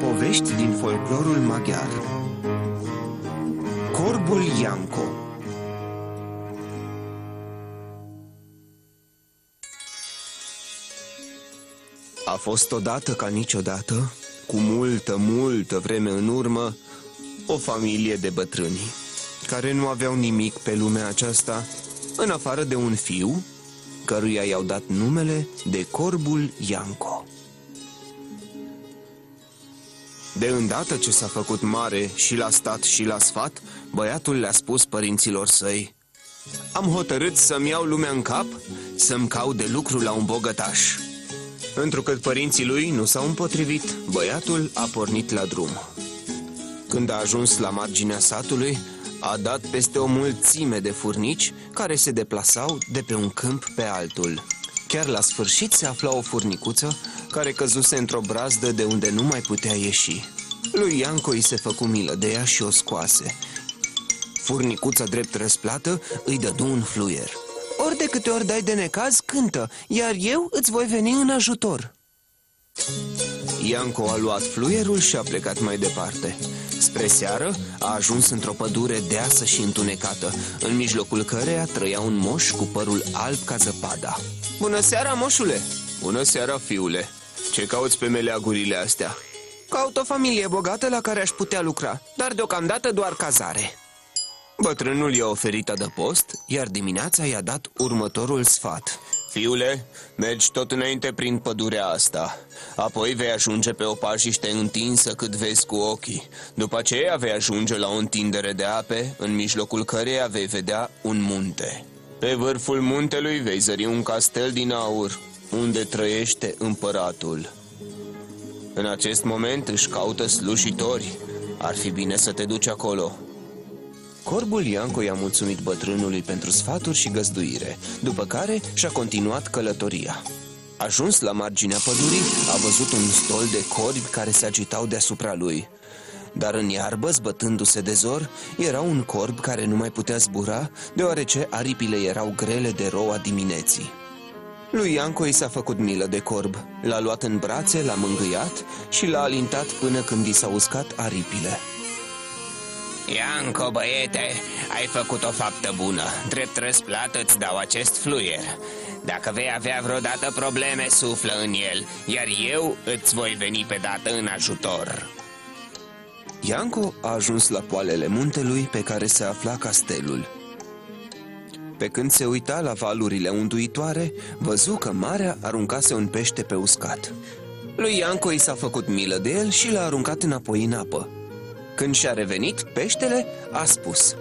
Povești din folclorul maghiar. Corbul Ianco. A fost odată ca niciodată, cu multă, multă vreme în urmă, o familie de bătrâni, care nu aveau nimic pe lumea aceasta, în afară de un fiu, căruia i-au dat numele de Corbul Ianco. De îndată ce s-a făcut mare și la stat și la sfat, băiatul le-a spus părinților săi Am hotărât să-mi iau lumea în cap, să-mi caut de lucru la un bogătaș. Întrucât părinții lui nu s-au împotrivit, băiatul a pornit la drum. Când a ajuns la marginea satului, a dat peste o mulțime de furnici care se deplasau de pe un câmp pe altul. Chiar la sfârșit se afla o furnicuță care căzuse într-o brazdă de unde nu mai putea ieși. Lui Ianco îi se făcu milă de ea și o scoase. Furnicuța drept răsplată îi dădu un fluier. Ori de câte ori dai de necaz, cântă, iar eu îți voi veni în ajutor. Ianco a luat fluierul și a plecat mai departe. Spre seară a ajuns într-o pădure deasă și întunecată, în mijlocul căreia trăia un moș cu părul alb ca zăpada. Bună seara, moșule! Bună seara, fiule! Ce cauți pe meleagurile astea? Caut o familie bogată la care aș putea lucra, dar deocamdată doar cazare. Bătrânul i-a oferit adăpost, iar dimineața i-a dat următorul sfat. Fiule, mergi tot înainte prin pădurea asta. Apoi vei ajunge pe o pajiște întinsă cât vezi cu ochii. După aceea vei ajunge la o întindere de ape, în mijlocul căreia vei vedea un munte. Pe vârful muntelui vei zări un castel din aur, unde trăiește împăratul. În acest moment își caută slujitori. Ar fi bine să te duci acolo. Corbul Ianco i-a mulțumit bătrânului pentru sfaturi și găzduire, după care și-a continuat călătoria. Ajuns la marginea pădurii, a văzut un stol de corbi care se agitau deasupra lui. Dar în iarbă, zbătându-se de zor, era un corb care nu mai putea zbura, deoarece aripile erau grele de roa dimineții. Lui Ianco i s-a făcut milă de corb, l-a luat în brațe, l-a mângâiat și l-a alintat până când i s-a uscat aripile. Ianco, băiete, ai făcut o faptă bună. Drept răsplată îți dau acest fluier. Dacă vei avea vreodată probleme, suflă în el, iar eu îți voi veni pe dată în ajutor. Ianco a ajuns la poalele muntelui pe care se afla castelul. Pe când se uita la valurile unduitoare, văzu că marea aruncase un pește pe uscat. Lui Ianco i s-a făcut milă de el și l-a aruncat înapoi în apă. Când și-a revenit, peștele a spus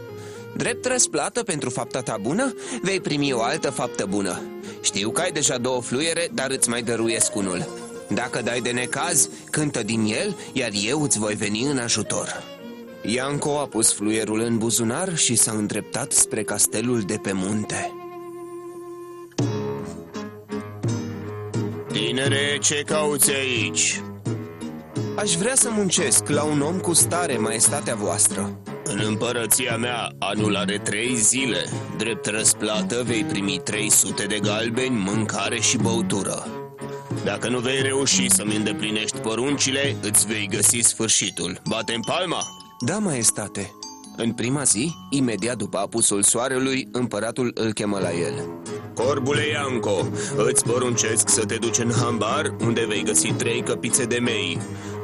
Drept răsplată pentru fapta ta bună, vei primi o altă faptă bună. Știu că ai deja două fluiere, dar îți mai dăruiesc unul. Dacă dai de necaz, cântă din el, iar eu îți voi veni în ajutor. Ianco a pus fluierul în buzunar și s-a îndreptat spre castelul de pe munte. Tinere, ce cauți aici? Aș vrea să muncesc la un om cu stare, maestatea voastră. În împărăția mea, anul are trei zile. Drept răsplată vei primi 300 de galbeni, mâncare și băutură. Dacă nu vei reuși să-mi îndeplinești poruncile, îți vei găsi sfârșitul. Bate în palma? Da, maestate. În prima zi, imediat după apusul soarelui, împăratul îl chemă la el. Corbule Ianco, îți poruncesc să te duci în hambar Unde vei găsi trei căpițe de mei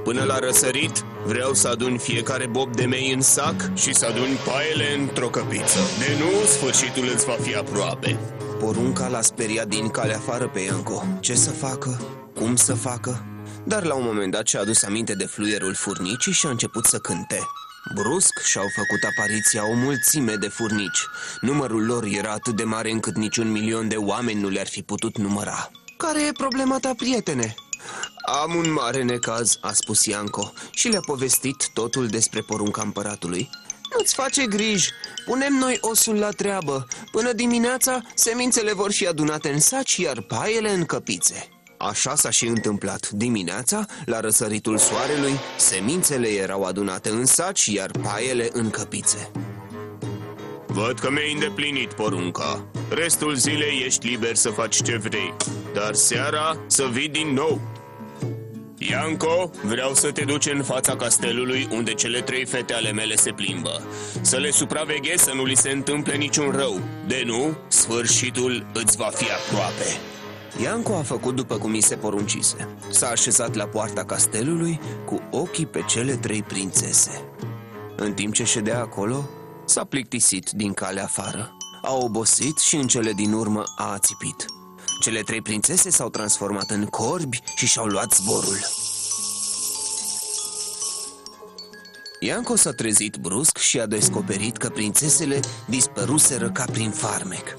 Până la răsărit, vreau să adun fiecare bob de mei în sac și să adun paiele într-o căpiță. De nu, sfârșitul îți va fi aproape. Porunca l-a speriat din cale afară pe Ianco. Ce să facă? Cum să facă? Dar la un moment dat și-a adus aminte de fluierul furnicii și a început să cânte. Brusc și-au făcut apariția o mulțime de furnici. Numărul lor era atât de mare încât niciun milion de oameni nu le-ar fi putut număra. Care e problema ta, prietene? Am un mare necaz, a spus Ianco și le-a povestit totul despre porunca împăratului. Nu-ți face griji, punem noi osul la treabă. Până dimineața, semințele vor fi adunate în saci, iar paiele în căpițe. Așa s-a și întâmplat. Dimineața, la răsăritul soarelui, semințele erau adunate în saci, iar paiele în căpițe. Văd că mi-ai îndeplinit porunca. Restul zilei ești liber să faci ce vrei, dar seara să vii din nou. Ianco, vreau să te duci în fața castelului unde cele trei fete ale mele se plimbă. Să le supraveghezi să nu li se întâmple niciun rău. De nu, sfârșitul îți va fi aproape. Ianco a făcut după cum i se poruncise. S-a așezat la poarta castelului cu ochii pe cele trei prințese. În timp ce ședea acolo, s-a plictisit din calea afară. A obosit și în cele din urmă a ațipit. Cele trei prințese s-au transformat în corbi și și-au luat zborul. Ianco s-a trezit brusc și a descoperit că prințesele dispăruseră ca prin farmec.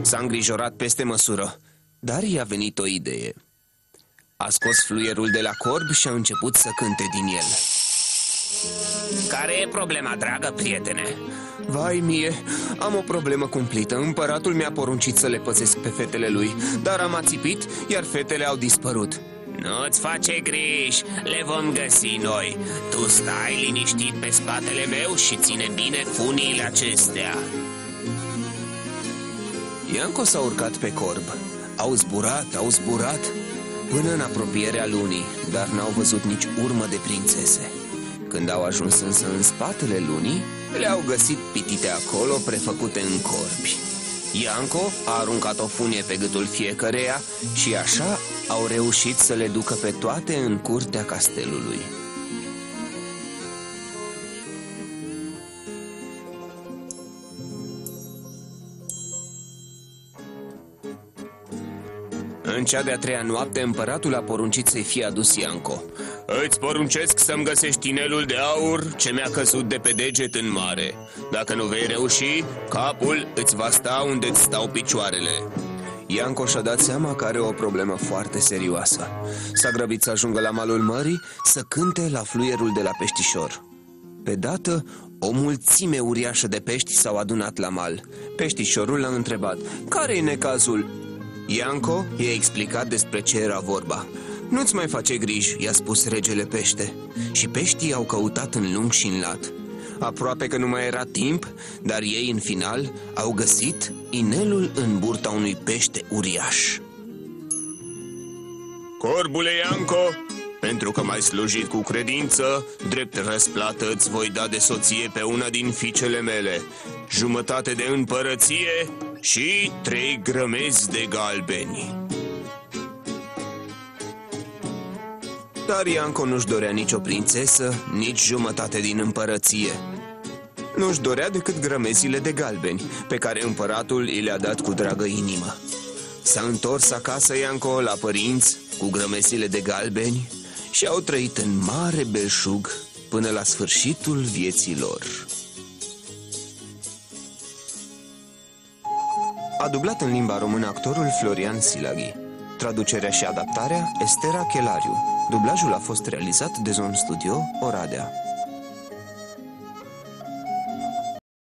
S-a îngrijorat peste măsură, dar i-a venit o idee. A scos fluierul de la corb și a început să cânte din el. Care e problema, dragă prietene? Vai mie, am o problemă cumplită. Împăratul mi-a poruncit să le păzesc pe fetele lui Dar am ațipit, iar fetele au dispărut. Nu-ți face griji, le vom găsi noi. Tu stai liniștit pe spatele meu și ține bine funiile acestea. Ianco s-a urcat pe corb. Au zburat, au zburat Până în apropierea lunii Dar n-au văzut nici urmă de prințese Când au ajuns însă în spatele lunii le-au găsit pitite acolo, prefăcute în corbi Ianco a aruncat o funie pe gâtul fiecăreia și așa au reușit să le ducă pe toate în curtea castelului. În cea de-a treia noapte, împăratul a poruncit să-i fie adus Ianco Îți poruncesc să-mi găsești inelul de aur ce mi-a căzut de pe deget în mare. Dacă nu vei reuși, capul îți va sta unde îți stau picioarele. Ianco și-a dat seama că are o problemă foarte serioasă. S-a grăbit să ajungă la malul mării să cânte la fluierul de la peștișor. Pe dată, o mulțime uriașă de pești s-au adunat la mal. Peștișorul l-a întrebat Care-i necazul? Ianco i-a explicat despre ce era vorba Nu-ți mai face griji, i-a spus regele pește. Și peștii au căutat în lung și în lat. Aproape că nu mai era timp, dar ei în final au găsit inelul în burta unui pește uriaș. Corbule Ianco, pentru că m-ai slujit cu credință, drept răsplată îți voi da de soție pe una din fiicele mele Jumătate de împărăție și trei grămezi de galbeni. Dar Ianco nu-și dorea nicio prințesă, nici jumătate din împărăție. Nu-și dorea decât grămezile de galbeni, pe care împăratul i le-a dat cu dragă inimă. S-a întors acasă Ianco la părinți cu grămezile de galbeni și au trăit în mare belșug până la sfârșitul vieții lor. A dublat în limba română actorul Florian Silaghi. Traducerea și adaptarea Estera Chelariu. Dublajul a fost realizat de Zone Studio Oradea.